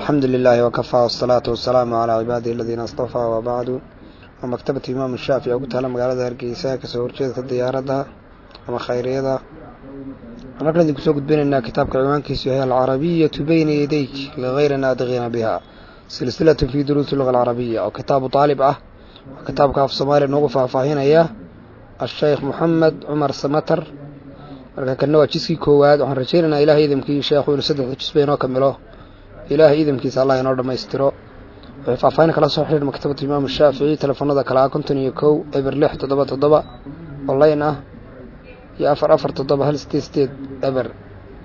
الحمد لله وكفى والصلاة والسلام على عباده الذين اصطفى وبعد ومكتبة إمام الشافعي oo ku taala magaalada Hargeysa kasoo horjeedka diyaaradda ama khayriyada waxaan idin kusoo gudbinaynaa kitaabka ciwaankiisu yahay alcarabiyatu bayna yadayk ligayri naadiqiina biha silsilatu fi duruusi luga alcarabiya oo kitaabu taalib ah oo kitaabka af soomaaliya noogu faahfaahinaya asheekh moxamed cumar samatar marka kana waa jiskii koowaad waxaan rajaynaynaa ilahay idamkii sheekhu inuu saddexda jisba inoo kamilo ilaahay idamkiisa allah inoo dhammaystiro waxay faahfaahin kala soo xidhiir maktabatu imaamu shaafici telefoonada kale ah konton iyo kow eber lix toddoba toddoba online ah iyo afar afar toddoba hal sideed sideed eber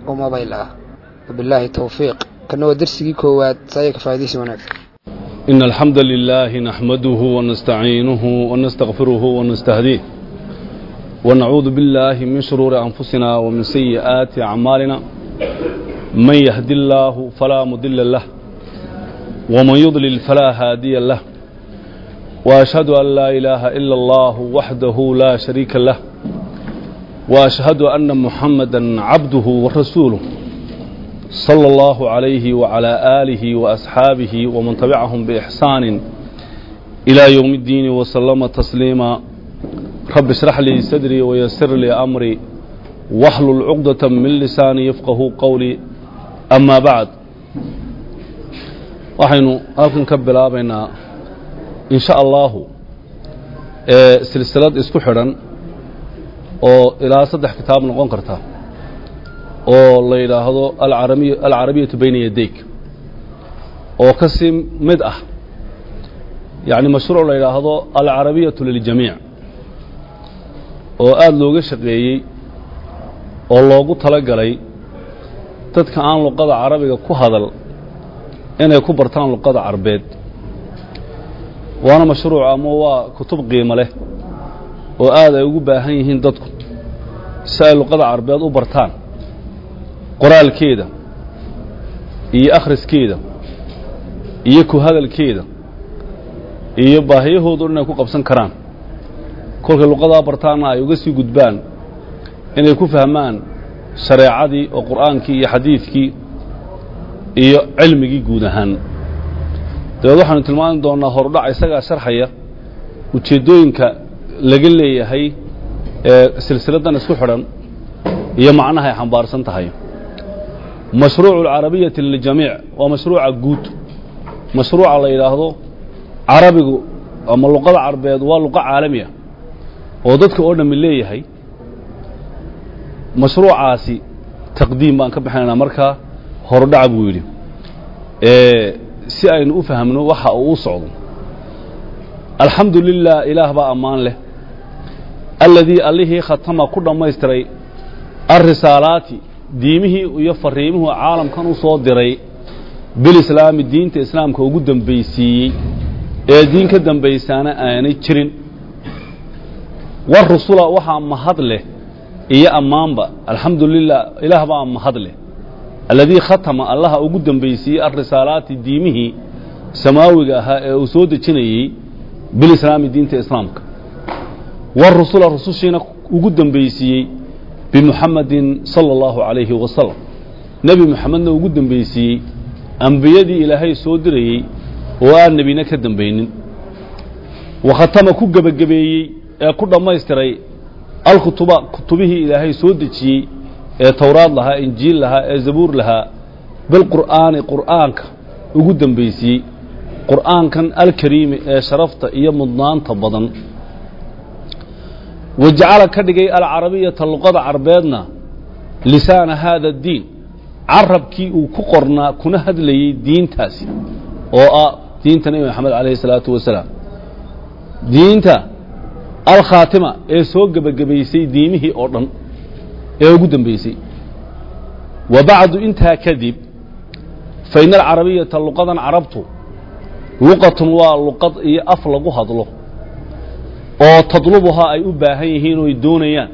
oo mobile ah wabilaahi towfiiq kana waa dersigii koowaad saaya ka faa'idaysi wanaagsan إن الحمد لله نحمده ونستعينه ونستغفره ونستهديه ونعوذ بالله من شرور أنفسنا ومن سيئات أعمالنا من يهد الله فلا مضل له ومن يضلل فلا هادي له وأشهد أن لا إله إلا الله وحده لا شريك له وأشهد أن محمدا عبده ورسوله صلى الله عليه وعلى آله وأصحابه ومن تبعهم بإحسان إلى يوم الدين وسلم تسليما رب اشرح لي صدري ويسر لي أمري واحلل عقدة من لساني يفقه قولي ama bacd. Waxaynu halkan ka bilaabaynaa in sha allaahu silsilad isku xidhan oo ilaa saddex kitaab noqon karta oo la yidhaahdo alarabiy alcarabiyatu bayna yadayk oo ka sii mid ah yacni mashruuc la yidhaahdo alcarabiyatu liljamiic oo aada looga shaqeeyey oo loogu tala galay dadka aan luqada carabiga ku hadal inay ku bartaan luqada carbeed. Waana mashruuc ama waa kutub qiimo leh oo aad ay ugu baahan yihiin dadku si ay luqada carbeed u bartaan. Qoraalkeeda iyo akhriskeeda iyo ku hadalkeeda iyo baahiyahoodu inay ku qabsan karaan. Kolkay luqadaa bartaanna ay uga sii gudbaan inay ku fahmaan shareecadii oo qur'aankii iyo xadiidkii iyo cilmigii guud ahaan. Dabeed waxaanu tilmaami doonnaa horudhac isagaa sharxaya ujeeddooyinka laga leeyahay ee silsiladdan isku xidhan iyo macnaha ay xambaarsan tahay. Mashruucu alcarabiyati liljamiic waa mashruuca guud. Mashruuca la yidhaahdo carabigu ama luqada carbeed waa luqo caalami ah oo dadka oo dhammi leeyahay mashruucaasi taqdiim baan ka bixinaynaa markaa horudhaca buu yidhi. Si aynu u fahmno waxa uu u socdo. Alxamdu lilah ilaah baa ammaan leh. Alladii allihii khatama ku dhammaystiray alrisaalaati diimihii iyo fariimuhu caalamkan u soo diray bilislaami diinta islaamka ugu dembaysiiyey ee diin ka dembaysaana aanay jirin. War rusula waxaa mahad leh iyo ammaanba alxamdu lilah ilaah baa mahad leh alladii khatama allaha ugu dembaysiiyey alrisaalaati diimihii samaawiga ahaa ee uu soo dejinayey bilislaami diinta islaamka. War rusula rusushiina ugu dembaysiiyey bimuxamadin sala allahu calayhi wasalam nebi moxamedna ugu dembaysiiyey ambiyadii ilaahay soo dirayey oo aan nebina ka dembaynin wa khatama ku gebagabeeyey ee ku dhammaystiray alkutuba kutubihii ilaahay soo dejiyey ee towraad lahaa injiil lahaa ee zabuur lahaa bilqur'aani qur'aanka ugu dembaysiiyey qur'aankan alkariimi ee sharafta iyo mudnaanta badan. Wajacala ka dhigay alcarabiyata luqada carbeedna lisaana haada addiin carabkii uu ku qornaa kuna hadlayey diintaasi oo ah diinta nebi maxamed calayhi salaatu wasalaam diinta alkhaatima ee soo gebagabaysay diimihii oo dhan ee ugu dembaysay wa bacdu intaa kadib fa ina alcarabiyata luqadan carabtu luqatun waa luqad iyo af lagu hadlo oo tadlubuhaa ay u baahan yihiin oo ay doonayaan.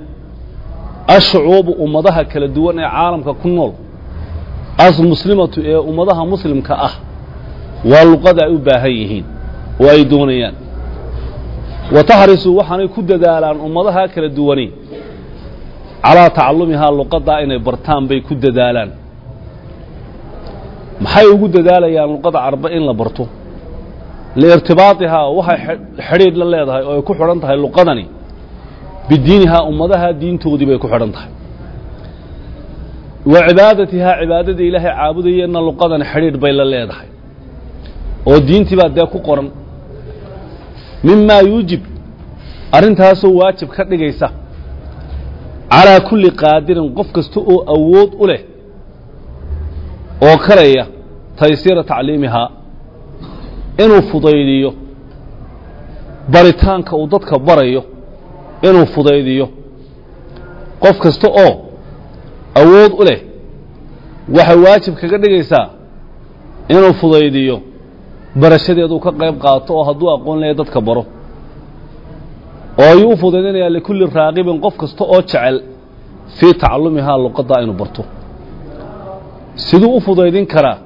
Ashucuubu ummadaha kala duwan ee caalamka ku nool asmuslimatu ee ummadaha muslimka ah waa luqada ay u baahan yihiin oo ay doonayaan wa taxrisu waxaanay ku dadaalaan ummadaha kala duwani. Calaa tacalumihaa luqadaa inay bartaan bay ku dadaalaan. Maxay ugu dadaalayaan luqada carbe in la barto? Liirtibaatihaa waxay xidhiidh la leedahay oo ay ku xidhan tahay luqadani. Bidiinihaa ummadaha diintoodii bay ku xidhan tahay. Wa cibaadatihaa cibaadada ilaahay caabudayeenna luqadani xidhiidh bay la leedahay. Oo diintii baa dee ku qoran mimaa yuujib arrintaasoo waajib ka dhigaysa. Calaa kulli qaadirin qof kasta oo awood u leh oo kalaya taysiira tacliimihaa inuu fudaydiyo baritaanka uu dadka barayo inuu fudaydiyo. Qof kasta oo awood u leh waxay waajib kaga dhigaysaa inuu fudaydiyo barashadeeduu ka qayb qaato oo hadduu aqoon leeya dadka baro. Oo ayuu u fudaydinayaa likulli raaqibin qof kasta oo jecel fii tacalumihaa luqaddaa inuu barto. Siduu u fudaydin karaa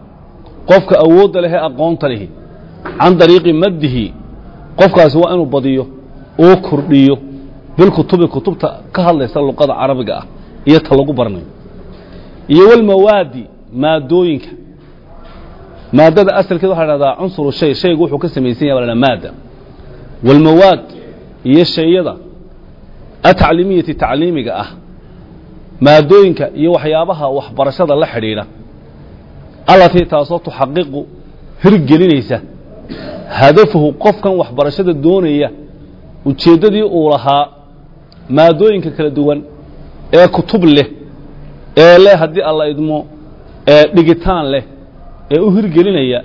qofka awoodda leh aqoonta lihi can dariiqi maddihi qofkaasi waa inuu badiyo oo kordhiyo. Bilkutubi kutubta ka hadlaysa luqada carabiga ah iyo ta lagu barnayo. Iyo walmawaadi maadooyinka maadada asalkeed waxa la dhahdaa cunsuru shay shaygu wuxuu ka samaysan yahay baa la maada. Walmawaad iyo shayada atacliimiyati tacliimiga ah maadooyinka iyo waxyaabaha waxbarashada la xidhiidha. Allatii taasoo tuxaqiqu hirgelinaysa hadafahu qofkan waxbarashada doonaya ujeeddadii uu lahaa maadooyinka kala duwan ee kutub leh ee leh haddii alla idmo ee dhigitaan leh ee u hirgelinaya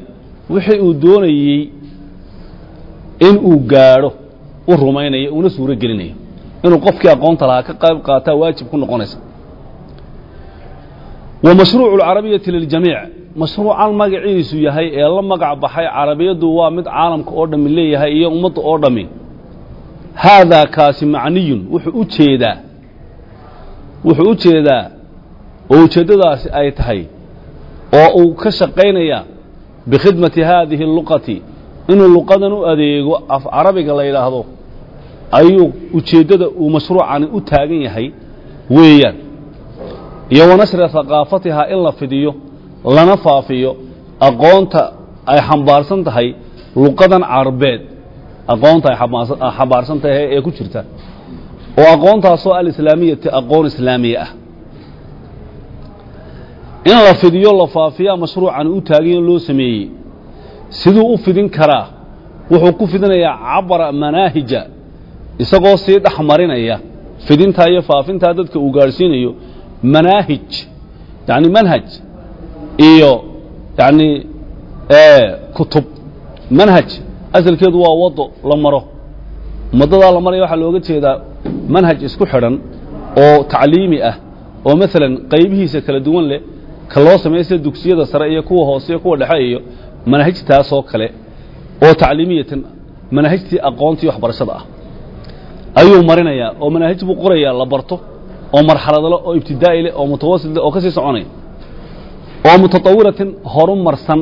wixii uu doonayey in uu gaadho u rumaynayo una suuro gelinayo inuu qofkii aqoonta lahaa ka qayb qaataa waajib ku noqonaysa. Wa mashruucu alcarabiyati liljamiic mashruucan magaciisu yahay ee la magac baxay carabiyaddu waa mid caalamka oo dhammi leeyahay iyo ummadda oo dhammi. Haadaa kaasi macniyun wuxuu u jeedaa wuxuu u jeedaa oo ujeeddadaasi ay tahay oo uu ka shaqaynaya bikhidmati haadihi luqati inuu luqadan u adeego af carabiga la yidhaahdo ayuu ujeeddada uu mashruucani u taagan yahay weeyaan. Iyo wa nashri haqaafatihaa in la fidiyo lana faafiyo aqoonta ay xambaarsan tahay luqadan carbeed aqoonta ay xambaarsan tahay ee ku jirta oo aqoontaasoo alislaamiyati aqoon islaamiya ah in la fidiyo la faafiyaa mashruucan u taagayo loo sameeyey. Siduu u fidin karaa wuxuu ku fidinayaa cabara manaahija isagoo sii dhex marinaya. Fidintaa iyo faafintaa dadka uu gaadhsiinayo manaahij yacni manhaj iyo yacni kutub. Manhaj asalkeedu waa waddo la maro. Ummaddadaa la maraya waxaa looga jeedaa manhaj isku xidhan oo tacliimi ah oo maalan qaybihiisa kala duwan leh ka loo sameeya sida dugsiyada sare iyo kuwa hoose iyo kuwa dhexe iyo manaahijtaasoo kale oo tacliimiyatan manaahijtii aqoontii waxbarashada ah. Ayuu marinayaa oo manaahij buu qorayaa la barto oo marxaladale oo ibtidaa'i leh oo mutawasit leh oo ka sii soconaya. Oo mutatawiratin horumarsan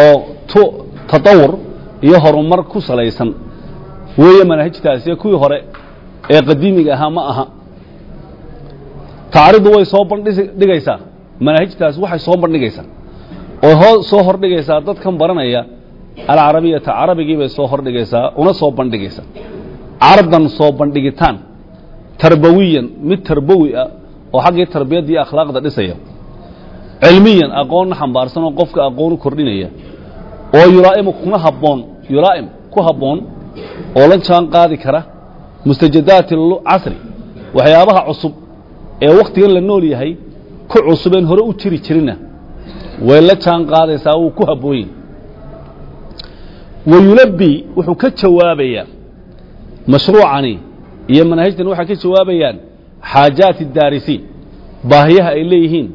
oo tatawur iyo horumar ku salaysan. Weeye manaahijtaasi kuwii hore ee qadiimiga ahaa ma aha. Tacridu way soo bandhigaysaa manaahijtaasi waxay soo bandhigaysaa. Oo soo hordhigaysaa dadkan baranaya alcarabiyata carabigii bay soo hordhigaysaa una soo bandhigaysaa. Cardan soo bandhigitaan tarbawiyan mid tarbawi ah oo xaggii tarbiyadda iyo akhlaaqda dhisaya. Cilmiyan aqoonna xambaarsan oo qofka u kordhinaya. Oo yulaa'imu kuna habboon yulaa'im ku habboon oo la jaan qaadi kara mustajadaati casri waxyaabaha cusub ee wakhtigan la nool yahay ku cusubeen hore u jiri jirina. Way la jaan qaadaysaa wuu ku habbooyin wa yulabbi wuxuu ka jawaabayaa mashruucani iyo manaahijtan waxay ka jawaabayaan xaajaati daarisiin baahiyaha ay leeyihiin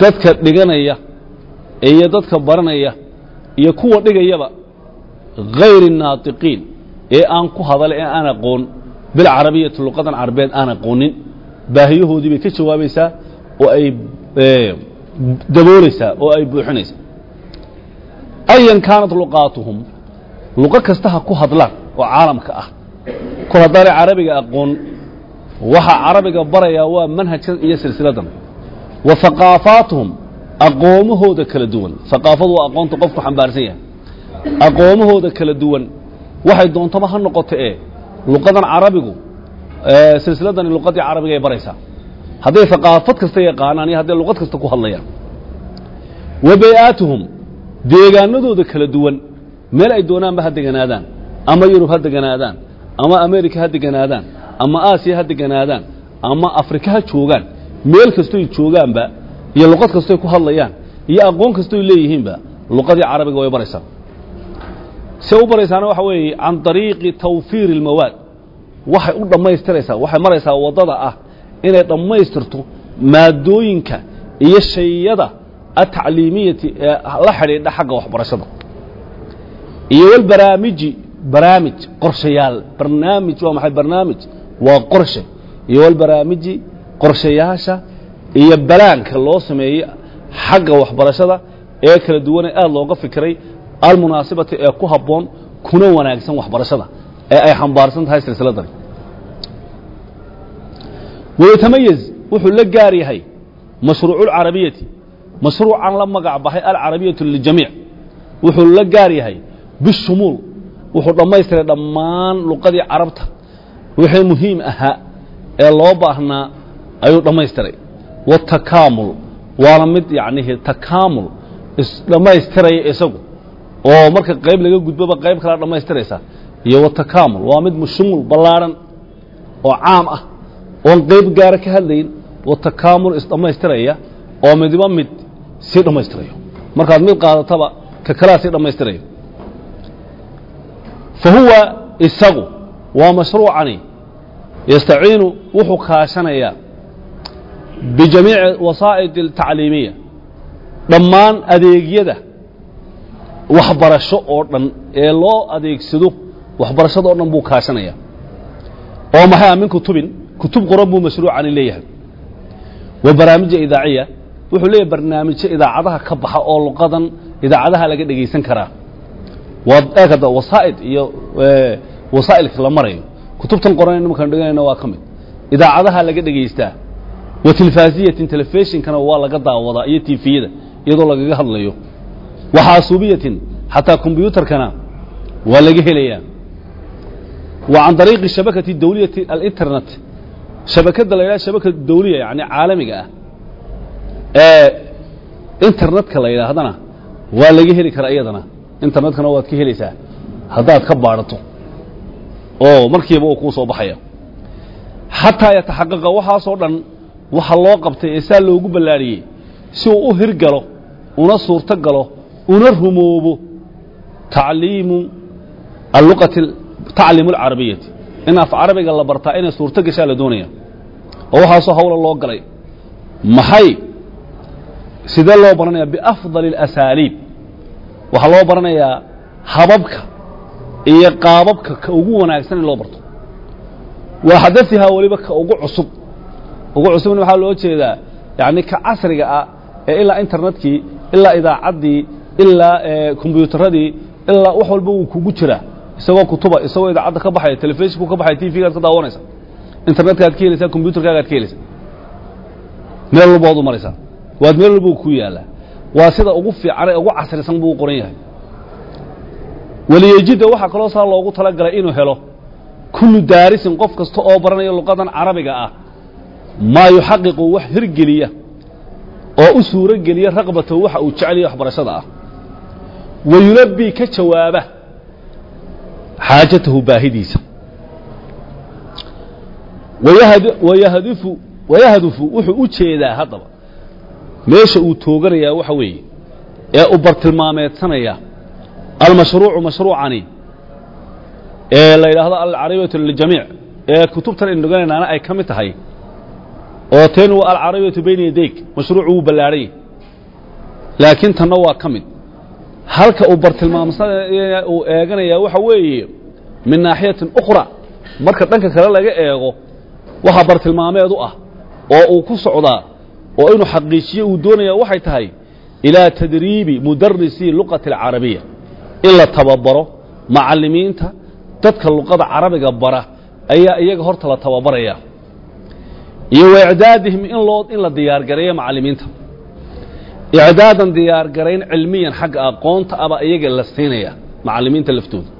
dadka dhiganaya iyo dadka baranaya iyo kuwa dhigayaba hayri naatiqiin ee aan ku hadala ee aan aqoon. Bilcarabiyati luqadan carabeed aan aqoonin. Baahiyahoodii bay ka jawaabaysaa oo ay daboolaysaa oo ay buuxinaysaa. Ayan kaanat luqaatuhum luqo kasta ha ku hadlaan oo caalamka ah. Kol haddaanay carabiga aqoon waxa carabiga barayaa waa manhajkan iyo silsiladan. Wa haqaafaatuhum aqoomahooda kala duwan. Haqaafadu waa aqoonta qofku xambaarsan yahay. Aqoomahooda kala duwan. Waxay doontaba ha noqoto ee luqadan carabigu silsiladani luqadii carabiga ay baraysaa hadday haqaafad kasta yaqaanaan iyo hadday luqad kasta ku hadlayaan. Wa bay-aatuhum deegaanadooda kala duwan meel ay doonaanba ha deganaadaan ama yurub ha deganaadaan ama america ha deganaadaan ama aasiya ha deganaadaan ama afrika ha joogaan meel kastoy joogaanba iyo luqad kastoy ku hadlayaan iyo aqoon kastoy leeyihiinba luqadii carabiga way baraysaa se u baraysaana waxa weeye can طariiqi tawfiir اlmawaad waxay u dhammaystiraysaa waxay maraysaa waddada ah inay dhammaystirto maadooyinka iyo shayada atacliimiyati ee la xidhiidha xagga waxbarashada. Iyo walbaraamiji barnaamij qorshayaal. Barnaamij waa maxay? Barnaamij waa qorshe. Iyo walbaraamiji qorshayaasha iyo balaanka loo sameeyey xagga waxbarashada ee kala duwane aad looga fikiray almunaasibati ee ku habboon kuna wanaagsan waxbarashada ee ay xambaarsan tahay silsiladani wayatamayaz wuxuu la gaar yahay mashruucu اlcarabiyati mashruucan la magac baxay alcarabiyatu liljamiic. Wuxuu la gaar yahay bishumuul wuxuu dhammaystiray dhammaan luqadii carabta. Wixii muhiim ahaa ee loo baahnaa ayuu dhammaystiray. Watakaamul waana mid yacnihi takaamul isdhammaystiraya isagu oo marka qayb laga gudboba qayb kalea dhammaystiraysa. Iyo watakaamul waa mid mushumul ballaadhan oo caam ah oon qayb gaara ka hadlayn watakaamul isdhammaystiraya oo midiba mid sii dhammaystirayo. Markaad mid qaadataba ka kalea sii dhammaystirayo. Fa huwa isagu waa mashruucani yastaciinu wuxuu kaashanayaa bijamiici wasaa'id altacliimiya dhammaan adeegyada waxbarasho oo dhan ee loo adeegsado waxbarashada o dhan buu kaashanaya oo maxay ah kutub qoran buu mashruucani leeyahay. Wa barnaamija idaaciya wuxuu leeyahay barnaamijyo idaacadaha ka baxa oo luqadan idaacadaha laga dhegaysan karaa. Waad wasaa'id iyo wasaa'ilka la marayo. Kutubtan qoran nimankaan dhiganayna waa ka mid. Idaacadaha laga dhegaystaa wa tilfaasiyatin telefishinkana waa laga daawadaa iyo tifiyada iyadoo lagaga hadlayo. Wa xaasuubiyatin xataa kombyuutarkana waa laga helayaa. Wa can dariiqi shabakati dawliyati alinternet shabakadda la yidhaha shabakad dawliya yani caalamiga ah ee internetka la yidhaahdana waa laga heli karaa iyadana. Internetkana waad ka helaysaa haddaad ka baadhato oo markiiba uu kuu soo baxaya xataa yataxaqaqa waxaasoo dhan waxa loo qabtay ee saa loogu ballaariyey si uu u hirgalo una suurto galo una rumoobo tacliimu alluqati tacliimu alcarabiyati in af carabiga la bartaa inay suurto gashaa la doonaya. Oo waxaasoo hawla loo galay. Maxay? Sidee loo baranaya biafdali اlasaaliib waxaa loo baranayaa hababka iyo qaababka ka ugu wanaagsan in loo barto. Waa xadaihaa weliba ka ugu cusub. Ugu cusubna waxaa loo jeedaa yani ka casriga ah ee ilaa internetkii ilaa idaacaddii ilaa kombyuutaradii ilaa wax walba wuu kugu jiraa isagoo kutuba isagoo idaacadda ka baxaya telefishinku ka baxaya tvgaad ka daawanaysa internetkaaad ka helaysaa kombyutarkaagaad ka helaysaa meel walba waad u maraysaa waad meel walba ku yaallaa waa sida ugu fiican ee ugu casrisan buu u qoran yahay. Waliyejidda waxaa kaloo saa loogu talagalay inuu helo. Kullu daarisin qof kasta oo baranaya luqadan carabiga ah. Maa yuxaqiqu wax hirgeliya oo u suuro geliya raqbatahu waxa uu jeceliya waxbarashada ah. Wa yulabbii ka jawaaba xaajatahu baahidiisa wayahdifu wayahdufu wuxuu u jeedaa haddaba. meesha uu tooganayaa waxa weeye. ee u bartilmaameedsanaya. almashruucu mashruucani. ee la yidhaahdo alcarabiyatu liljamiic. ee kutubtan aynu dhiganaynaana ay ka mid tahay. oo teen waa alcarabiyatu bayna yadayk. mashruucu wuu ballaadhanya laakiin tanna waa ka mid halka uu bartilmaamsanaya uu eeganaya waxa weeye min naaxiyatin ukhra marka dhanka kale laga eego waxa bartilmaameed u ah oo uu ku socdaa oo inuu xaqiijiyo uu doonaya waxay tahay ilaa tadriibi mudarisi luqati alcarabiya in la tababaro macallimiinta dadka luqada carabiga bara ayaa iyaga horta la tababaraya. Iyo waicdaadihim in loo in la diyaargareeyo macallimiinta icdaadan diyaargarayn cilmiyan xagga aqoonta aba iyaga la siinaya macallimiinta laftooda.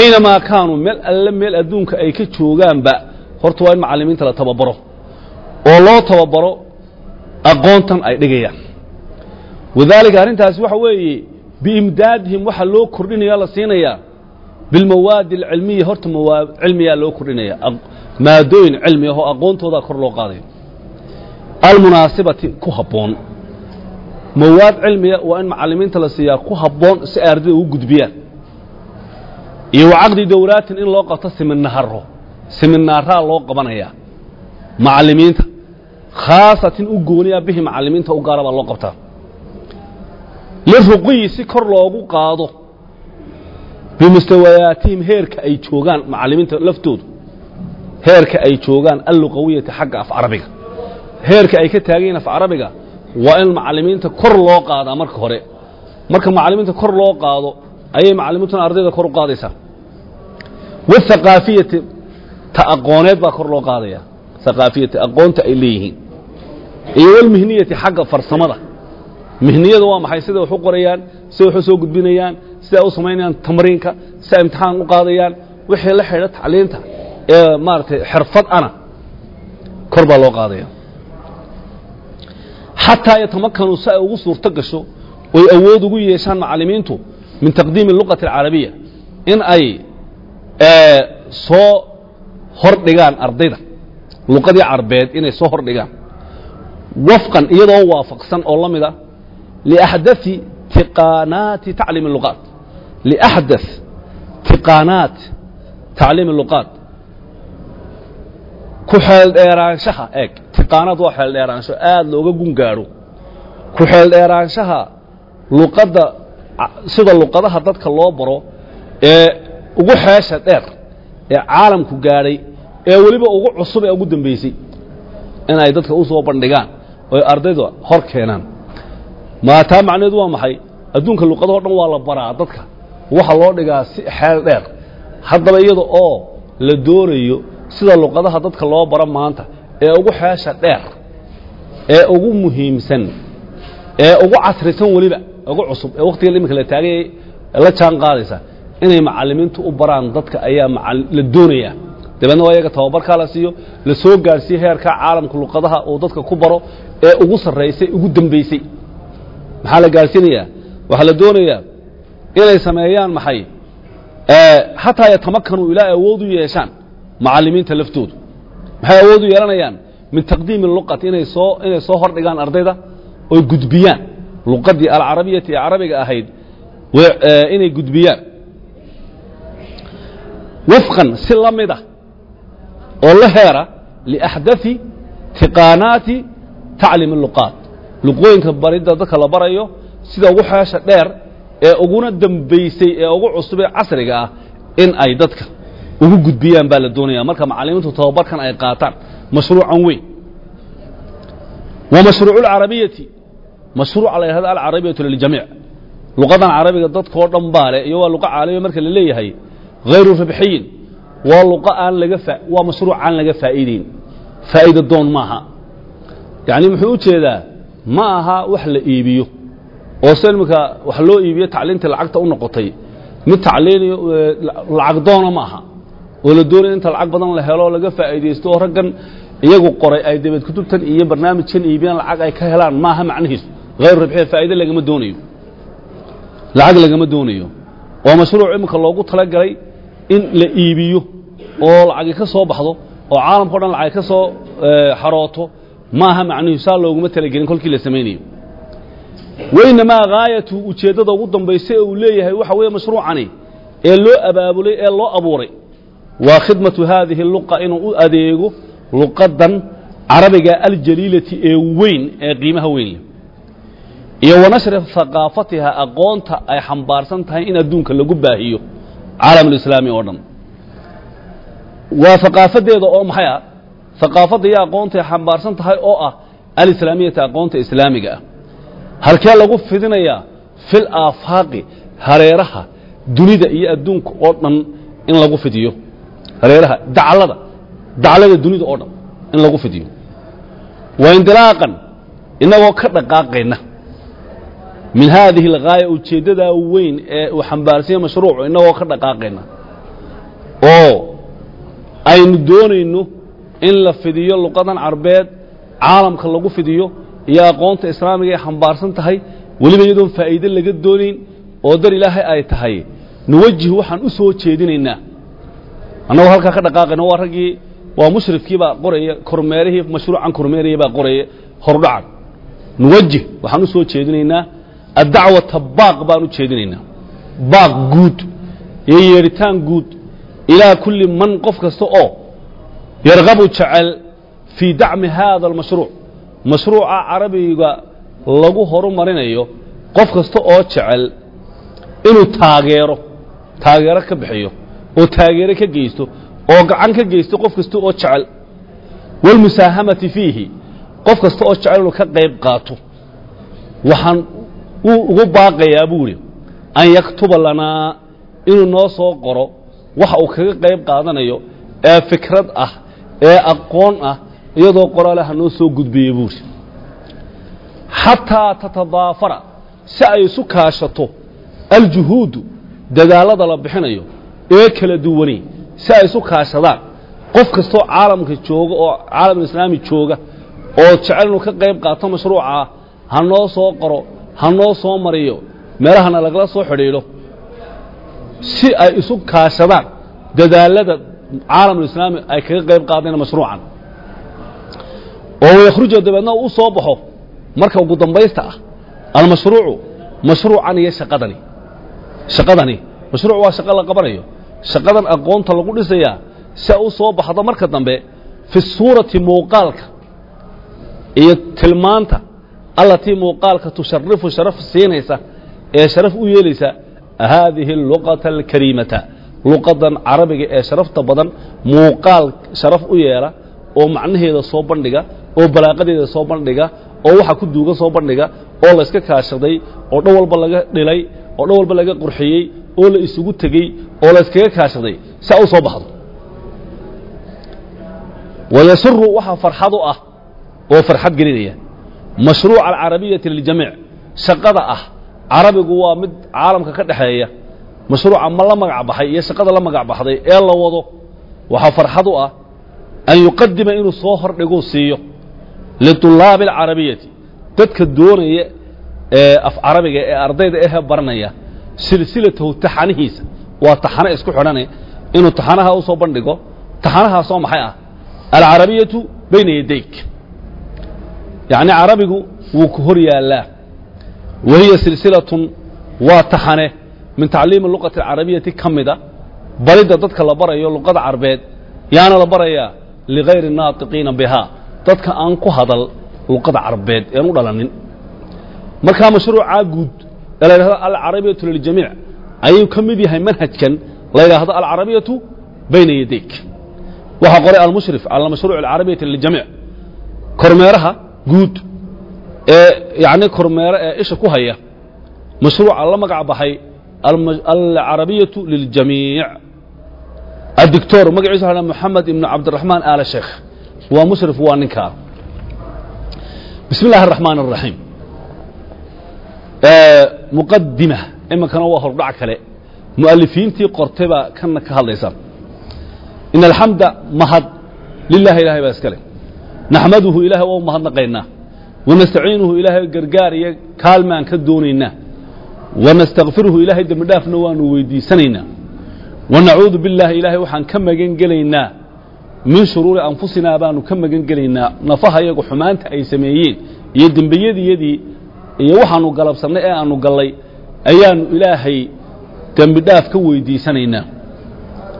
Aynamaa kaanuu meel alle meel adduunka ay ka joogaanba horta waa in macallimiinta la tababaro. Oo loo tababaro aqoontan ay dhigayaan. Wadaalika arrintaasi waxa weeye biimdaadihim waxa loo kordhinaya la siinayaa bilmawaadi alcilmiya horta cilmiyaa loo kordhinaya. Maadooyin cilmi ahoo aqoontoodaa kor loo qaadayo. Almunaasibati ku habboon mawaad cilmiya waa in macallimiinta la siiyaa ku habboon si ay ardayda ugu gudbiyaan. Iyo wacaqdi dowlaatin in loo qabto siminaaro siminaaraa loo qabanayaa. Macallimiinta khaasatin u gooniya bihi macallimiinta u gaara baa loo qabtaa. Liruqiyi si kor loogu qaado bimustawayaatihim heerka ay joogaan macallimiinta laftoodu. Heerka ay joogaan alluqawiyati xagga af carabiga heerka ay ka taagan af carabiga waa in macallimiinta kor loo qaadaa marka hore. Marka macallimiinta kor loo qaado ayay macallimiintuna ardayda kor u qaadaysaa. Wathaqaafiyati ta aqooneed baa kor loo qaadaya. Thaqaafiyati aqoonta ay leeyihiin. Iyo walmihniyati xagga farsamada. Mihniyada waa maxay? Siday wax u qorayaan siday wax u soo gudbinayaan siday u samaynayaan tamriinka siday imtixaan u qaadayaan. Wixii la xidha tacliinta ee maaragtay xirfad ana kor baa loo qaadaya xataa yatamakanu si ay ugu suurto gasho oy awood ugu yeeshaan macallimiintu min taqdiimi luqati alcarabiya in ay soo hordhigaan ardayda luqadii carbeed inay soo hordhigaan wafqan iyadoo waafaqsan oo la mida liaxdaثi tiqaanaati tacliimi luqaat liaxdaث tiqaanaat tacliimi luqaat ku xeeldheeraanshaha eeg tiqaanaad waa xeeldheeraansho aada looga gun gaadho ku xeeldheeraanshaha luqadda sida luqadaha dadka loo baro ee ugu xeesha dheer ee caalamku gaadhay ee weliba ugu cusub ee ugu dambaysay in ay dadka u soo bandhigaan oy ardayda hor keenaan. Maataa macnaheedu waa maxay? Adduunka luqadahoo dhan waa la baraa dadka. Waxa loo dhigaa si xeel dheer. Haddaba iyada oo la doonayo sida luqadaha dadka loo baro maanta ee ugu xeesha dheer ee ugu muhiimsan ee ugu casrisan weliba ugu cusub ee wakhtiga iminka la taagay la jaan qaadaysa inay macallimiintu u baraan dadka ayaa la doonayaa dabeedna waa iyaga tababarkaa la siiyo la soo gaadhsiiyo heerkaa caalamka luqadaha uu dadka ku baro ee ugu sarraysay ugu dambaysay maxaa la gaadhsiinayaa waxaa la doonayaa inay sameeyaan maxay? Xataa yatamakanu ilaa awood u yeeshaan macallimiinta laftoodu maxay awood u yeelanayaan? Min taqdiimi luqati inay soo inay soo hordhigaan ardayda oy gudbiyaan. Luqadii alcarabiyati ee carabiga ahayd inay gudbiyaan. Wafqan si la mida oo la heera liaxdaثi tiqaanaati tacliimi luqaat. Luqooyinka baridda dadka la barayo sida ugu xeesha dheer ee uguna dambaysay ee ugu cusub ee casriga ah in ay dadka ugu gudbiyaan baa la doonaya marka macallimiintu tababarkan ay qaataan mashruucan weyn. Wa mashruucu lcarabiyati mashruuca la yidhahdo alcarabiyatu liljamiic. Luqadan carabiga dadkoo dhan baa leh iyo waa luqa caalamiya marka la leeyahay hayru rabxiyin waa luqa aan laga waa mashruuc aan laga faa'iideyn. Faa'iida doon maaha yacni muxuu u jeedaa ma aha wax la iibiyo. Oo se wax loo iibiyo tacliintii lacagta u noqotay. Mid tacliiniyo lacag doona ma oo la doonaya inta lacag badan la helo laga faa'iidaysto oo raggan iyagu qoray ay dabeed kutubtan iyo barnaamijkan iibiyaan lacag ay ka helaan maaha macnihiisu hayru rabxiya faa'iide lagama doonayo. Lacag lagama doonayo. Oo mashruuc iminka loogu talagalay in la iibiyo oo lacagi ka soo baxdo oo caalamka o dhan lacag ka soo xarooto maaha macnihiisu saa looguma talagelin kolkii la samaynayo wainamaa haayatu ujeeddada ugu dambaysa ee uu leeyahay waxa weeye mashruucani ee loo abaabulay ee loo abuuray waa khidmatu haadihi luqa inuu u adeego luqadan carabiga aljaliilati ee weyn ee qiimaha weyn. Leh iyo wanashri haqaafatiha aqoonta ay xambaarsan tahay in adduunka lagu baahiyo caalamulislaami oo dhan. Waa haqaafadeeda oo maxay ah? Haqaafadda iyo aqoonta ay xambaarsan tahay oo ah alislaamiyata aqoonta islaamiga ah. Halkee lagu fidinayaa fil aafaaqi hareeraha dunida iyo adduunka oo dhan in lagu fidiyo hareeraha daclada daclada dunida oo dhan in lagu fidiyo. Wa indilaaqan innagoo ka dhaqaaqayna. Min haadihi alghaaya ujeeddadaa weyn ee uu xambaarsanya mashruucu innagoo ka dhaqaaqayna. Oo aynu doonayno in la fidiyo luqadan carbeed caalamka lagu fidiyo iyo aqoonta islaamiga ay xambaarsan tahay. Weliba iyadoon faa'iide laga doonayn oo dar ilaahay ay tahay. Nuwajih waxaan u soo jeedinaynaa annagoo halkaa ka dhaqaaqayna waa raggii waa mushrifkii baa qoraya kormeerihii mashruucan kormeeraya baa qoraya hordhacan. Nuwajih waxaan u soo jeedinaynaa addacwata baaq baan u jeedinaynaa. Baaq guud iyo yeedhitaan guud. Ilaa kulli man qof kasta oo yarqabu jecel fii dacmi haada almashruuc. Mashruuca carabiga lagu horumarinayo qof kasta oo jecel inuu taageero taageero ka bixiyo oo taageero ka geysto oo gacan ka geysto qof kasta oo jecel. Wاlmusaahamati fiihi qof kasta oo jecel inuu ka qayb qaato. Waxaan wuu ugu baaqayaa buu idhi an yaktuba lanaa inuu noo soo qoro waxa uu kaga qayb qaadanayo ee fikrad ah ee aqoon ah iyadoo qoraalaha noo soo gudbiye buu idhi xataa tatadaafara si ay isu kaashato aljuhuudu dadaallada la bixinayo ee kala duwani si ay isu kaashadaan qof kastoo caalamka jooga oo caalamulislaami jooga oo jecel inuu ka qayb qaato mashruucaa ha noo soo qoro ha noo soo mariyo meelahana lagala soo xidhiidho. Si ay isu kaashadaan dadaallada caalamulislaami ay kaga qayb qaadeen mashruucan. Oo wayakhruja dabeedna uu soo baxo. Marka ugu dambaysta ah almashruucu mashruucan iyo shaqadani. Shaqadani mashruuc waa shaqo la qabanayo shaqadan aqoonta lagu dhisayaa si ay u soo baxdo marka dambe fi suurati muuqaalka iyo tilmaanta allatii muuqaalka tusharifu sharaf siinaysa ee sharaf u yeelaysa haadihi luqata alkariimata luqadan carabiga ee sharafta badan muuqaal sharaf u yeela oo macnaheeda soo bandhiga oo balaaqadeeda soo bandhiga oo waxa ku duuga soo bandhiga oo la iska kaashaday oo dhan walba laga dhilay oo dhan walba laga qurxiyey oo la isugu tegey oo la iskaga kaashaday si u soo baxdo. Wayasuru waxaa farxad u ah oo farxad gelinaya. Mashruuca alcarabiyati liljamiic shaqada ah. Carabigu waa mid caalamka ka dhexeeya mashruuca ma la magac baxay iyo shaqada la magac baxday ee la wado. Waxaa farxad u ah an yuqadima inuu soo hordhiguu siiyo. Liطulaabi alcarabiyati dadka doonaya ee af carabiga ee ardayda ehe baranaya silsilatahu taxanihiisa waa taxano isku xidhane inuu taxanaha u soo bandhigo. Taxanahaasoo maxay ah? Alcarabiyatu bayna yadayk. Yacni carabigu wuu ku hor yaallaa. Wa hiya silsilatun waa taxane. Min tacliimi luqati alcarabiyati ka mida. Baridda dadka la barayo luqada carbeed yaana la barayaa ligayri naatiqiina bihaa. Dadka aan ku hadal luqada carbeed ean u dhalanin. Markaa mashruucaa guud ee la yidhahdo alcarabiyatu liljamiic ayuu ka mid yahay manhajkan la yidhaahdo alcarabiyatu bayna yadayk. Waxaa qoray almushrif cala mashruuc alcarabiyati liljamiic kormeeraha guud ee yacni kormeere ee isha ku haya mashruuca la magac baxay alcarabiyatu liljamiic addictor magaciisa waxa moxamed ibnu cabdiraxmaan aala sheekh waa mushrif waa ninkaa bismi illahi araxmaan araxiim muqadima iminkana waa hordhac kale. Mu'alifiintii qortay baa kana ka hadlaysa in alxamda mahad lilahi ilahay baa iskale naxmaduhu ilahay waa u mahadnaqaynaa wanastaciinuhu ilaahay gargaar iyo kaalmaan ka doonaynaa. Wanastakfiruhu ilaahay dembi dhaafna waanu weydiisanaynaa. Wanacuudu billaahi ilaahay waxaan ka magan gelaynaa. Min shuruuri anfusinaa baanu ka magan gelaynaa. Nafaha iyagu xumaanta ay sameeyeen iyo dembiyadiyadii iyo waxaanu galabsannay ee aanu gallay ayaanu ilaahay dembi dhaaf ka weydiisanaynaa.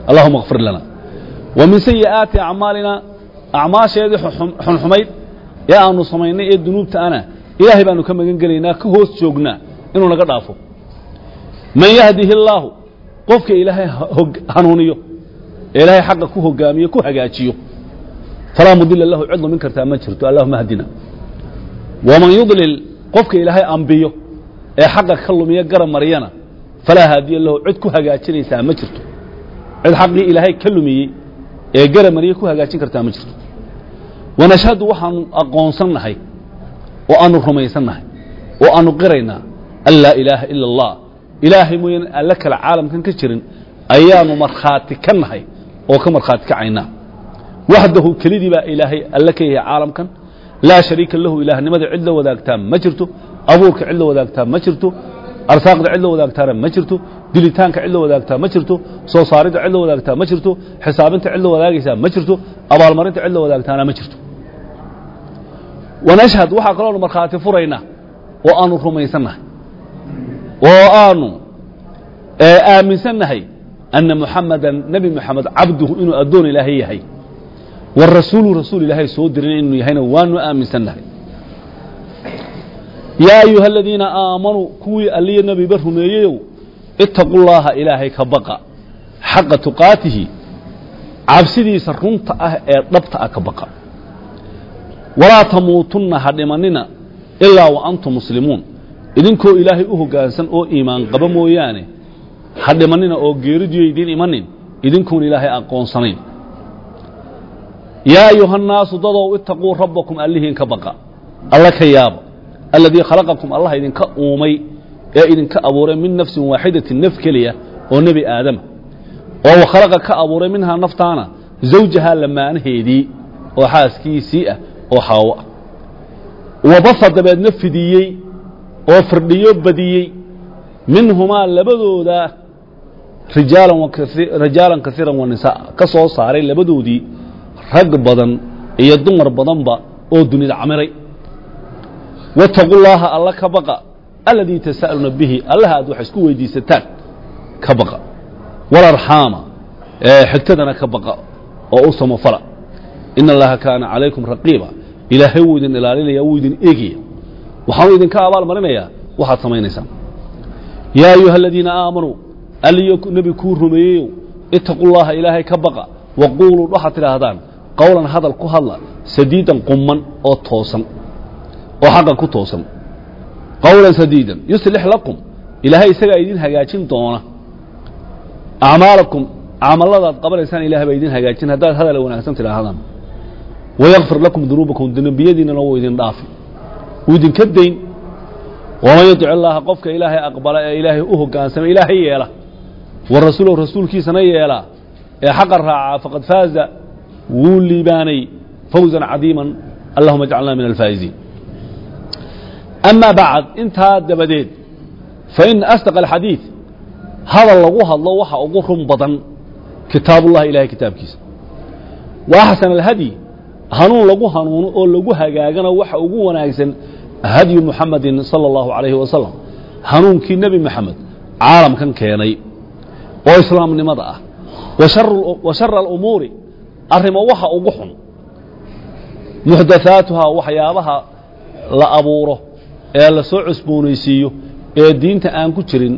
Allahuma kfir lana. Wa min sayi'aati acmaalina acmaasheedii xunxumayd ee aanu samaynay ee dunuubta ana ilaahay baanu ka magan gelaynaa ka hoos joognaa inuu naga dhaafo. Man yahdihi illaahu qofka ilaahay hanuuniyo ee ilaahay xaqa ku hogaamiyo ku hagaajiyo. Falaa mudila lahu cid lumin kartaa ma jirto. Allahuma hdina waman yudlil qofka ilaahay ambiyo ee xaqa ka lumiya garab maryana falaa haadiya lahu cid ku hagaajinaysaa ma jirto. Cid xaqii ilaahay ka lumiyey ee garab marye ku hagaajin kartaa ma jirto. Wanashhadu waxaanu aqoonsannahay oo aanu rumaysannahay oo aanu qiraynaa an laa ilaaha ila allah. Ilaahay mooyaan alle kale caalamkan ka jirin ayaanu markhaati ka nahay oo ka markhaati kacaynaa waxdahu kelidii baa ilaahay alle ka yahay caalamkan laa shariika lahu ilaahnimada cid la wadaagtaa ma jirto abuurka cid la wadaagtaa ma jirto arsaaqda cid la wadaagtaana ma jirto dilitaanka cid la wadaagtaa ma jirto soo saaridda cid la wadaagtaa ma jirto xisaabinta cid la wadaagaysaa ma jirto abaalmarinta cid la wadaagtaana ma jirto. Wanashhad waxaa kaloonu markhaati furaynaa oo aanu rumaysannahay oo aanu aaminsannahay anna muxamadan nebi moxamed cabduhu inuu addoon ilaahay yahay. Wa rasuulu rasuul ilaahay soo dirin inuu yahayna waanu aaminsannahay yaa ayuha aladiina aamanuu kuwii alliya nebiba rumeeyeyow itaqu llaaha ilaahay ka baqa. Xaqa tuqaatihi cabsidiisa runta ah ee dhabta ah ka baqa. Walaa tamuutunna ha dhimanina ilaa wa antum muslimuun. Idinkoo ilaahay u hoggaansan oo iimaan qaba mooyaane ha dhimanina oo geeridiyo idiin imanin idinkuun ilaahay aqoonsanayn. Yaa ayuhannaasu dadow itaquu rabbakum allihiin ka baqa. Alla ka yaaba alladii khalaqakum allah idinka uumay ee idinka abuuray min nafsin waaxidatin naf keliya oo nebi aadama oo khalaqa ka abuuray minhaa naftaana zawjahaa lamaanaheedii oo xaaskiisii ah oo xaawo ah wabasa dabeedna fidiyey oo firdhiyo badiyey minhumaa labadooda rijaalan kaiiran wa nisaa ka soo saaray labadoodii rag badan iyo dumar badanba oo dunida camiray waataquu llaaha alla ka baqa aladii tasa'aluuna bihi allaha aad wax isku weydiisataan ka baqa walarxaama xigtadana ka baqa oo u samafala ina allaha kaana calaykum raqiiba ilaahay wuu idin ilaalinaya wuu idin eegaya waxaanu idinka abaal marinayaa waxaad samaynaysaan yaa ayuha aladiina aamanuu alliyo nebi kuu rumeeyeyow itaquu llaha ilaahay ka baqa waquuluu waxaad tidhaahdaan qowlan hadal ku hadla sadiidan qumman oo toosan oo xaqa ku toosan. Qowlan sadiidan yuslix lakum ilaahay isagaa idin hagaajin doona. Acmaalakum camalladaad qabanaysaan ilahay baa idin hagaajin haddaad hadal wanaagsan tidhaahdaan wayakfir lakum dunuubakum dembiyadiinana wuu idin dhaafi. Wuu idinka dayn waman yadic illaaha qofka ilaahay aqbala ee ilaahay u hogaansama ilaahay yeela. Wa rasuulahu rasuulkiisana yeela. Ee xaqa raacaa faqad faaza. Wuu liibaanay fawzan cadiiman. Allahuma ajcalna min alfaa'iziin amaa bacd intaa dabadeed faina asdaq alxadiid hadal lagu hadlo waxa ugu run badan kitaabullahi ilahay kitaabkiisa axsan alhadyi hanuun lagu hanuuno oo lagu hagaagana waxa ugu wanaagsan hadyu muxamadin sala allahu calayhi wasalam hanuunkii nebi moxamed caalamkan keenay oo islaamnimada ah wa shara alumuuri arrimo waxa ugu xun muxdathaatuhaa waxyaabaha la abuuro ee la soo cusboonaysiiyo ee diinta aan ku jirin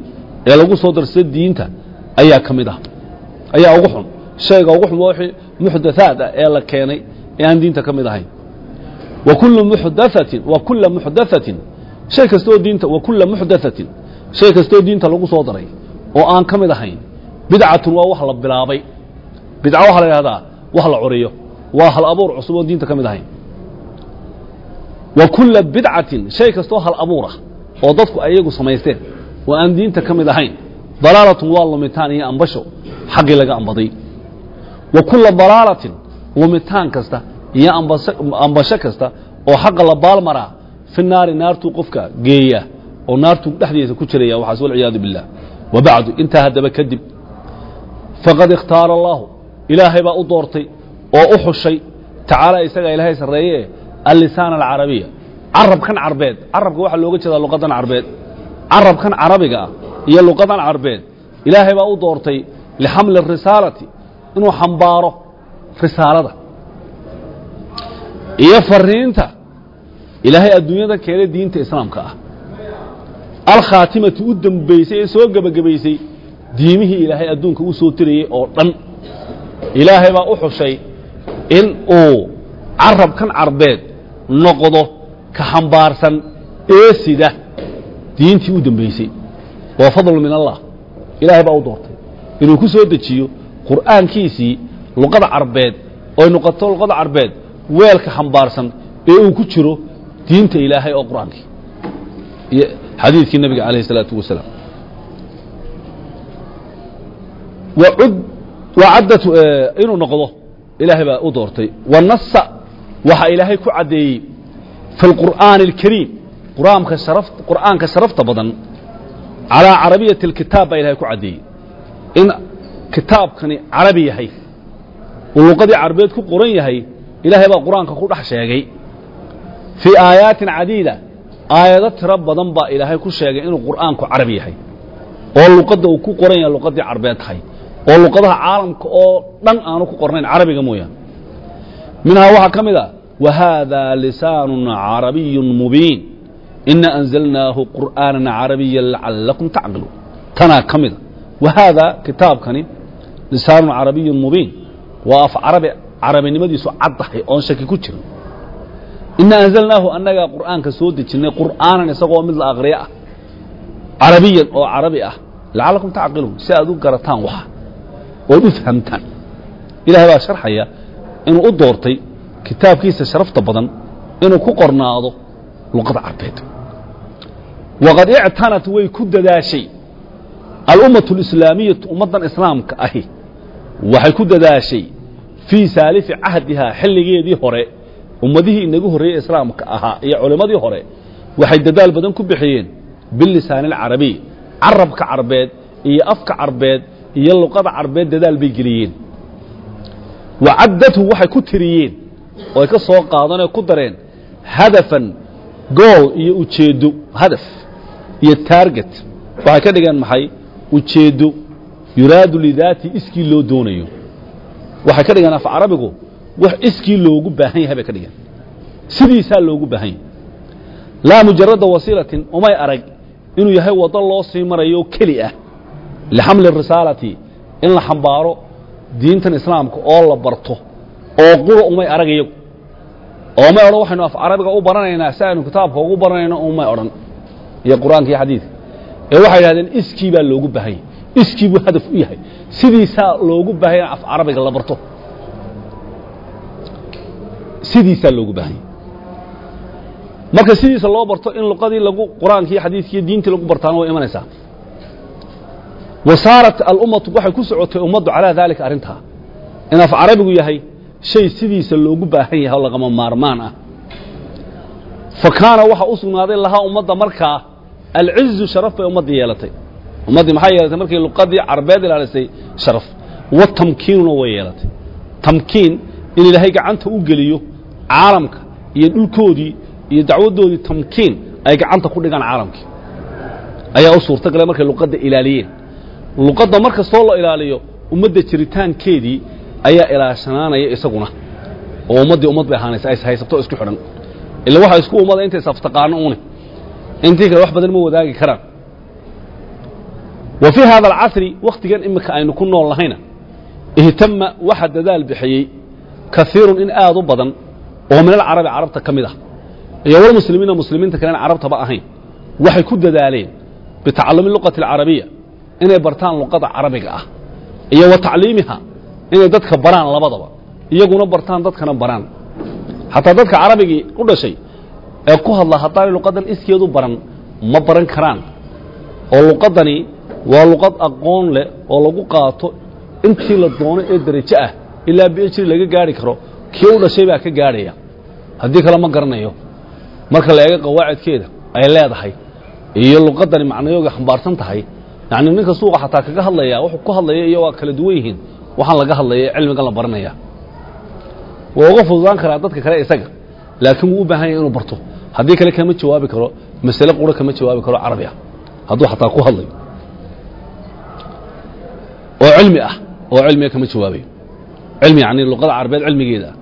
ee lagu soo darsado diinta ayaa ka mid ah. Ayaa ugu xun. Shayga ugu xun waa muxdathaad ah ee la keenay ee aan diinta ka mid ahayn. Wa kullu muxdathatin wa kulla muxdathatin shay kastoo diinta wa kulla muxdathatin shay kastoo diinta lagu soo daray oo aan ka mid ahayn. Bidcatun waa wax la bilaabay. Bidca waxaa la yidhahdaa wax la curiyo. Waa hal abuur cusub oon diinta ka mid ahayn wa kulla bidcatin shay kastoo hal abuur ah oo dadku ayagu samaysteen oo aan diinta ka mid ahayn. Dalaalatun waa lumitaan iyo ambasho xaggii laga ambaday. Wa kulla dalaalatin lumitaan kasta iyo ambasho kasta oo xaqa la baalmaraa fi naari naartuu qofka geeya oo naartuu dhexdiisa ku jiraya waxaas walciyaadu biاllah wa bacdu intaa haddaba kadib faqad ikhtaara allaahu ilaahay baa u doortay oo u xushay tacaala isagaa ilaahay sarreeye allisaan alcarabiya. Carabkan carbeed. Carabka waxaa looga jeedaa luqadan carbeed. Carabkan carabiga ah iyo luqadan carbeed. Ilaahay baa u doortay lixamli risaalati inuu xambaaro risaalada. Iyo fariinta ilaahay adduunyada keenay diinta islaamka ah. Alkhaatimati u dembaysay ee soo gebagabaysay diimihii ilaahay adduunka u soo tirayey oo dhan. Ilaahay baa u xushay in uu carabkan carbeed noqdo ka xambaarsan ee sida diintii u dembaysay waa fadlu min allah. Ilaahay baa u doortay inuu ku soo dejiyo qur'aankiisii luqada carbeed oy noqoto luqada carbeed weelka xambaarsan ee uu ku jiro diinta ilaahay oo qur'aankii iyo xadiidkii nebiga calayh isalaatu wasalaam wacud wacaddatu inuu noqdo ilaahay baa u doortay. Wanasa waxaa ilaahay ku caddeeyey fi اlqur'aani اlkariim quraanka sharaf qur'aanka sharafta badan calaa carabiyati اlkitaab baa ilahay ku caddeeyey in kitaabkani carabi yahay uu luqadii carabeed ku qoran yahay ilaahay baa qur-aanka ku dhex sheegay fii aayaatin cadiida aayado tiro badan baa ilaahay ku sheegay inuu qur'aanku carabi yahay oo luqadda uu ku qoran yahay luqaddii carabeed tahay oo luqadaha caalamka oo dhan aanu ku qornayn carabiga mooyaane minhaa waxaa ka mid a wa haada lisaanu carabiyu mubiin. Ina anzalnaahu qur'aanan carabiya lacalakum tacqiluun. Tanaa ka mida wa haada kitaabkani lisaanu carabiyu mubiin. Waa af carabi carabinimadiisu caddahay oon shaki ku jirin. Ina anzalnaahu annagaa qur'aanka soo dejinnay qur'aanan isagoo mid la aqriyo ah carabiyan oo carabi ah lacalakum tacqiluun. Si aad u garataan waxa ood u fahamtaan. Ilahay baa sharxaya inuu u doortay kitaabkiisa sharafta badan inuu ku qornaado luqada carbeed. Waqad ictanat way ku dadaashay alummatu alislaamiyatu ummaddan islaamka ahi. Waxay ku dadaashay fii saalifi cahdihaa xilligeedii hore ummadihii inagu horreeyey islaamka ahaa iyo culimmadii hore waxay dadaal badan ku bixiyeen bilisaani alcarabiy carabka carbeed iyo afka carbeed iyo luqada carbeed dadaal bay geliyeen wacaddatu waxay ku tiriyeen oo ay ka soo qaadeen oo ku dareen hadafan gool iyo ujeeddo hadaf iyo taarget waxay ka dhigeen maxay ujeeddo yuraadu lidaati iskii loo doonayo waxay ka dhigeen af carabigu wax iskii loogu baahan yahay bay ka dhigeen sidiisaa loogu baahan yahay laa mujarada wasiilatin umay arag inuu yahay waddo loo sii marayo keli ah lixamli risaalati in la xambaaro diintan islaamka oo la barto oo qura umay arag iyagu. Oo may odhan waxaynu af carabiga u baranaynaa si aynu kitaabka ugu baranayno umay odhan. Iyo qur'aanka iyo xadiidka. Ee waxay yidhahdeen iskii baa loogu baahanyay iskii buu hadaf u yahay. Sidiisaa loogu baahanya af carabiga la barto. Sidiisaa loogu baahanyay marka sidiisa loo barto in luqadii lagu qur'aanka iyo xadiidka diintii lagu bartaana way imanaysaa wa saarat alummatu waxay ku socotay ummaddu calaa daalika arrintaa. In af carabigu yahay shay sidiisa loogu baahan yahay oo lagama maarmaan ah. Fa kaana waxa u sugnaaday lahaa ummadda markaa alcizu sharaf bay ummaddii yeelatay. Ummaddii maxay yeelatay? Markay luqadii carbeed ilaalisay sharaf. Wa tamkiinuna way yeelatay. Tamkiin in ilaahay gacanta u geliyo caalamka iyo dhulkoodii iyo dacwaddoodii tamkiin ay gacanta ku dhigaan caalamkii. Ayaa u suurta galay markay luqadda ilaaliyeen luqadda mar kastoo la ilaaliyo ummadda jiritaankeedii ayaa ilaashanaanaya isaguna. Oo ummaddii ummad bay ahaanaysa ay haysato isku xidhan. Ila waxa isku ummada intay saftaqaano une intii kale wax badan ma wadaagi karaan. Wa fii hada alcasri wakhtigan iminka aynu ku nool nahayna ihtama waxa dadaal bixiyey kaiirun in aad u badan oo min alcarabi carabta ka mid ah. Iyo walmuslimiina muslimiinta kalen carabtaba ahayn. Waxay ku dadaaleen bitacalumi luqati alcarabiya inay bartaan luqada carabiga ah iyo wa tacliimiha inay dadka baraan labadaba iyaguna bartaan dadkana baraan. Xataa dadka carabigii u dhashay ee ku hadla haddaanay luqadan iskeedu baran ma baran karaan. Oo luqadani waa luqad aqoon leh oo lagu qaato intii la doono ee derajo ah ilaa bhri laga gaari karo kii u dhashay baa ka gaadhaya haddii kale ma garanayo. Marka la eego qawaacidkeeda ay leedahay iyo luqadani macnayooga xambaarsan tahay yani ninka suuqa xataa kaga hadlaya wuxuu ku hadlaya iyo waa kala duwan yihiin waxaan laga hadlaya cilmigan la baranaya. Waa uga fududaan karaa dadka kale isaga. Laakiin wuu u baahan yahay inuu barto. Haddii kale kama jawaabi karo masale qura kama jawaabi karo carabi ah hadduu xataa ku hadlayo. Oo cilmi ah oo cilmiga kama jawaabayo. Cilmi yani luqada carabeed cilmigeeda. Ah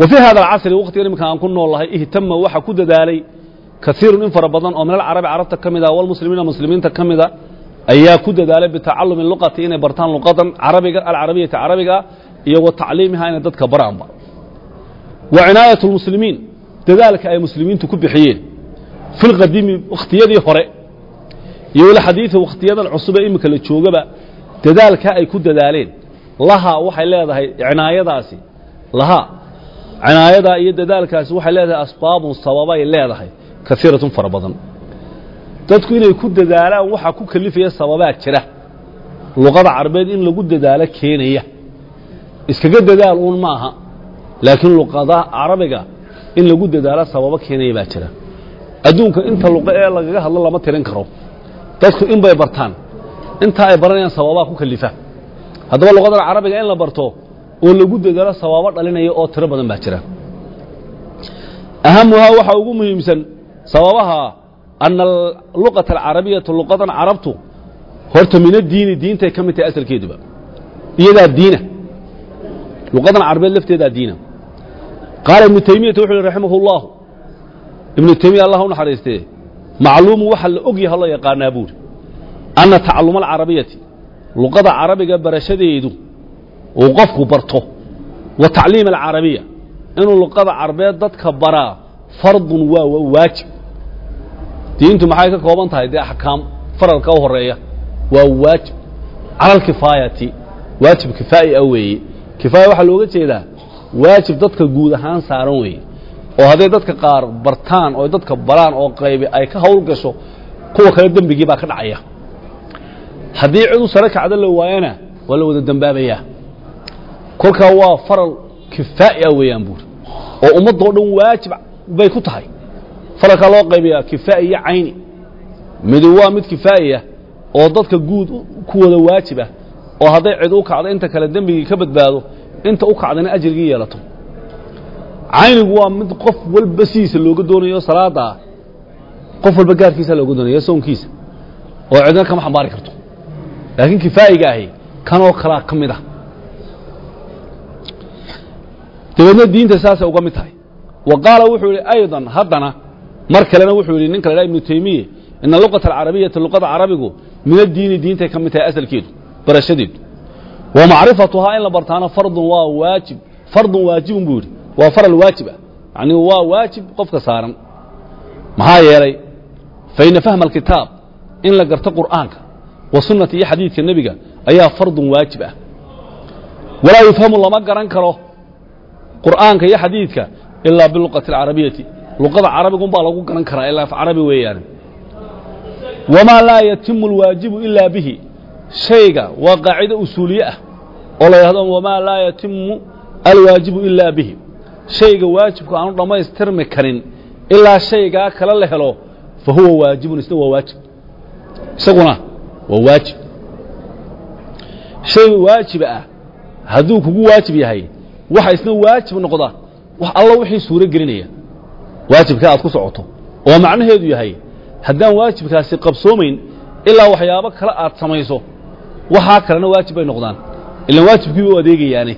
wa fii hada alcasri waqtigan iminka aan ku nool lahay ihtama waxa ku dadaalay kaiirun in fara badan oo min alcarabi carabta ka mid ah walmuslimiina muslimiinta ka mida ayaa ku dadaalay bitacalumi luqati inay bartaan luqadan carabiga alcarabiyati carabiga iyo wa tacliimiha inay dadka baraanba wa cinaayat lmuslimiin dadaalka ay muslimiintu ku bixiyeen fi lqadiimi wakhtiyadii hore iyo walxadiidi wakhtiyadan cusube iminka la joogaba dadaalka ay ku dadaaleen lahaa waxay leedahay cinaayadaasi lahaa cinaayadaa iyo dadaalkaasi waxay leedahay asbaabun sababay leedahay kaiiratun fara badan. Dadku inay ku dadaalaan waxaa ku kalifaya sababaa jira. Luqada carabeed in lagu dadaalo keenaya. Iskaga dadaal uun ma aha laakiin luqada carabiga in lagu dadaalo sababo keenaya baa jira. Adduunka inta luqo ee lagaga hadlo lama tirin karo. Dadku in bay bartaan. Intaa ay baranayaan sababaa ku kalifa. Haddaba luqadan carabiga in la barto oo lagu dadaalo sababo dhalinaya oo tiro badan baa jira. Ahamuhaa waxaa ugu muhiimsan sababaha ana luqata alcarabiyatu luqadan carabtu horta min adiini diintay ka mid tahay asalkeeduba. Iyadaa diina luqadan carabeed lafteedaa diina qaala ibnu taymiyata wuxu uhi raximah اllahu ibnu taymiya allah u naxariistee macluumu waxa la og yaha loo yaqaanaa buuri anna tacaluma alcarabiyati luqada carabiga barashadeedu uu qofku barto wa tacliim alcarabiya inuu luqada carabeed dadka baraa fardun waa waajib diintu maxay ka kooban tahay? Dee axkaam faralka u horreeya waa waajib cala alkifaayati waajib kifaa'i ah weeye. Kifaaya waxaa looga jeedaa waajib dadka guud ahaan saaran weeye. Oo hadday dadka qaar bartaan oo dadka baraan oo qaybi ay ka hawl kuwa kale dembigii baa ka dhacaya. Haddii cid u sare kacdo la waayana waa la wada dembaabayaa kolkaa waa faral kifaa'i ah weeyaan buuri. Oo ummaddoo dhan waajib bay ku tahay faralkaa loo qaybayaa kifaa'i iyo cayni. Midi waa mid kifaa'iya oo dadka guud ku wada waajib ah oo hadday cid u kacdo inta kale dembigii ka badbaado inta u kacdana ajrigii yeelato. Caynigu waa mid qof walba sidiisa looga doonayo salaada ah qof walba gaarkiisa looga doonaya soonkiisa oo cidna kama xambaari karto. Laakiin kifaa'iga ahi kanoo kalaa ka mid ah. Dabeedna diinta saasay uga mid tahay. Wa qaala wuxuu yidhi aydan haddana mar kalena wuxuu yidhi ninka la dhaha ibnu taymiye ina luqata luqada carabigu min addiini diintay ka mid tahay asalkeedu barashadeedu wa macrifatuhaa in la bartaana fardun waa waajib fardun waajibun buu yidhi faral waajib ah. Yacni waa qofka saaran. Maxaa yeelay fa fahma alkitaab in la garto qur'aanka wa sunnata iyo xadiidka nebiga ayaa fardun waajib ah. Walaa yufhamu lama garan karo qur'aanka iyo xadiidka ilaa biluqati alcarabiyati luqada carabigun baa lagu garan karaa ilaa carabi weeyaan. Wamaa laa yatimu alwaajibu ilaa bihi. Shayga waa qaacido usuuliye ah oo la yidhahdo wamaa laa yatimu alwaajibu ilaa bihi. Shayga waajibku aanu dhammaystirmi karin ilaa shaygaa kale la helo fa huwa waajibun isna waa waajib. Isaguna waa waajib. Shay waajiba ah hadduu kugu waajib yahay waxa isna waajib noqda wax alla wixii suuro gelinaya waajibka aad ku socoto. Oo macnaheedu yahay haddaan waajibkaasi qabsoomayn ilaa waxyaabo kale aad samayso waxaa kalena waajib bay noqdaan. Ilaan waajibkiiba u adeegayaane.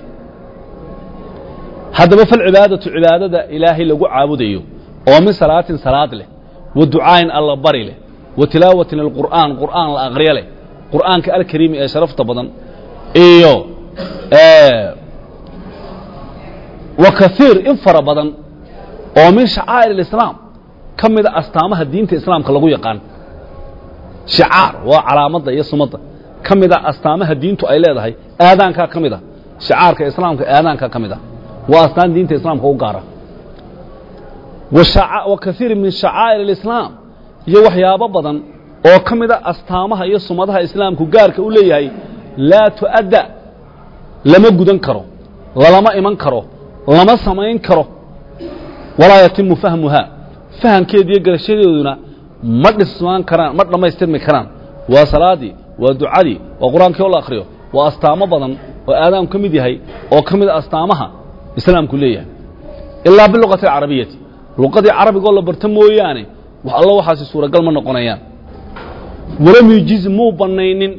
Haddaba falcibaadatu cibaadada ilaahay lagu caabudayo oo min salaatin salaad leh wa ducaayin alla bari leh wa tilaawatin alqur'aan qur'aan la aqriyo leh qur'aanka alkariimi ee sharafta badan iyo wa kaiir in fara badan oo min shacaa'ir alislaam ka mida astaamaha diinta islaamka lagu yaqaan. Shicaar waa calaamadda iyo sumadda ka mida astaamaha diintu ay leedahay aadaankaa ka mid a. Shicaarka islaamka aadaankaa ka mid a. Waa astaan diinta islaamka u gaara. Wa kaiir min shacaa'ir alislaam iyo waxyaabo badan oo ka mida astaamaha iyo sumadaha islaamku gaarka u leeyahay laa tu'adda lama gudan karo lalama iman karo lama samayn karo walaa yatimu fahmuhaa fahamkeeda iyo garashadeeduna ma dhismaan karaan ma dhammaystirmi karaan. Waa salaadii waa ducadii waa qur'aankii oo la akhriyo waa astaamo badan oo aadaanku ka mid yahay oo ka mid a astaamaha islaamku leeyahay. Ilaa biluqati alcarabiyati luqadii carabigoo la barto mooyaane wax allo waxaasi suuragal ma noqonayaan. Walam yujiz muu bannaynin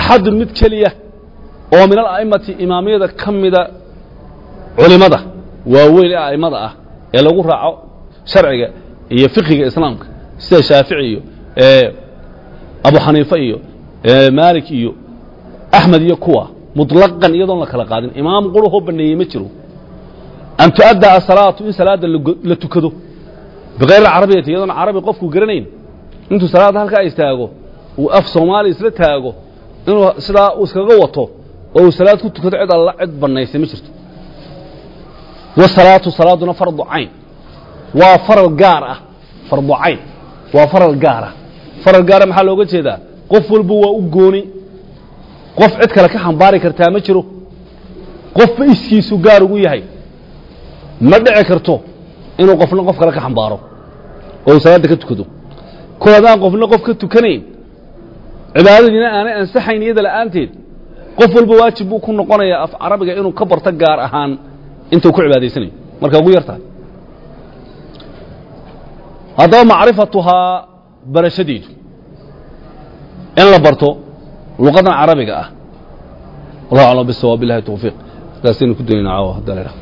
axadun mid keliya oo min ala'imati imaamiyada ka mida culimada waaweyn ee a'immada ah ee lagu raaco sharciga iyo fiqiga islaamka sida shaafici iyo abu xaniife iyo maalik iyo axmed iyo kuwa muطlaqan iyadoon la kala qaadin. Imaam qurahoo baneeyey ma jiro. An tu'adda asalaatu in salaada la tukado. Bikayr alcarabiyati iyadoon carabi qofku garanayn. Intuu salaadda halkaa istaago uu af soomaali isla taago inuu sidaa uu iskaga wato oo uu salaad ku tukado cid alla cid bannaysay ma jirto wasalaatu salaaduna fardu cayn. Waa faral gaar ah fardu cayn. Waa faral gaar ah. Faral gaara maxaa looga jeedaa? Qof walba waa u gooni. Qof cid kale ka xambaari kartaa ma jiro. Qofba iskiisu gaar ugu yahay. Ma dhici karto inuu qofna qof kale ka xambaaro oo uu salaadda ka tukado. Kol haddaan qofna qof ka tukanayn cibaadadiina aanay ansaxayn iyada la'aanteed qof walba waajib buu ku noqonayaa af carabiga inuu ka barto gaar ahaan intuu ku cibaadaysanayo. Marka ugu yar tahay haddaba macrifatuhaa barashadeedu in la barto luqadan carabiga ah. Wallahu aclam bisawaab billahi tawfiiq. Sidaasaynu ku daynaa caawa hadda la idhaha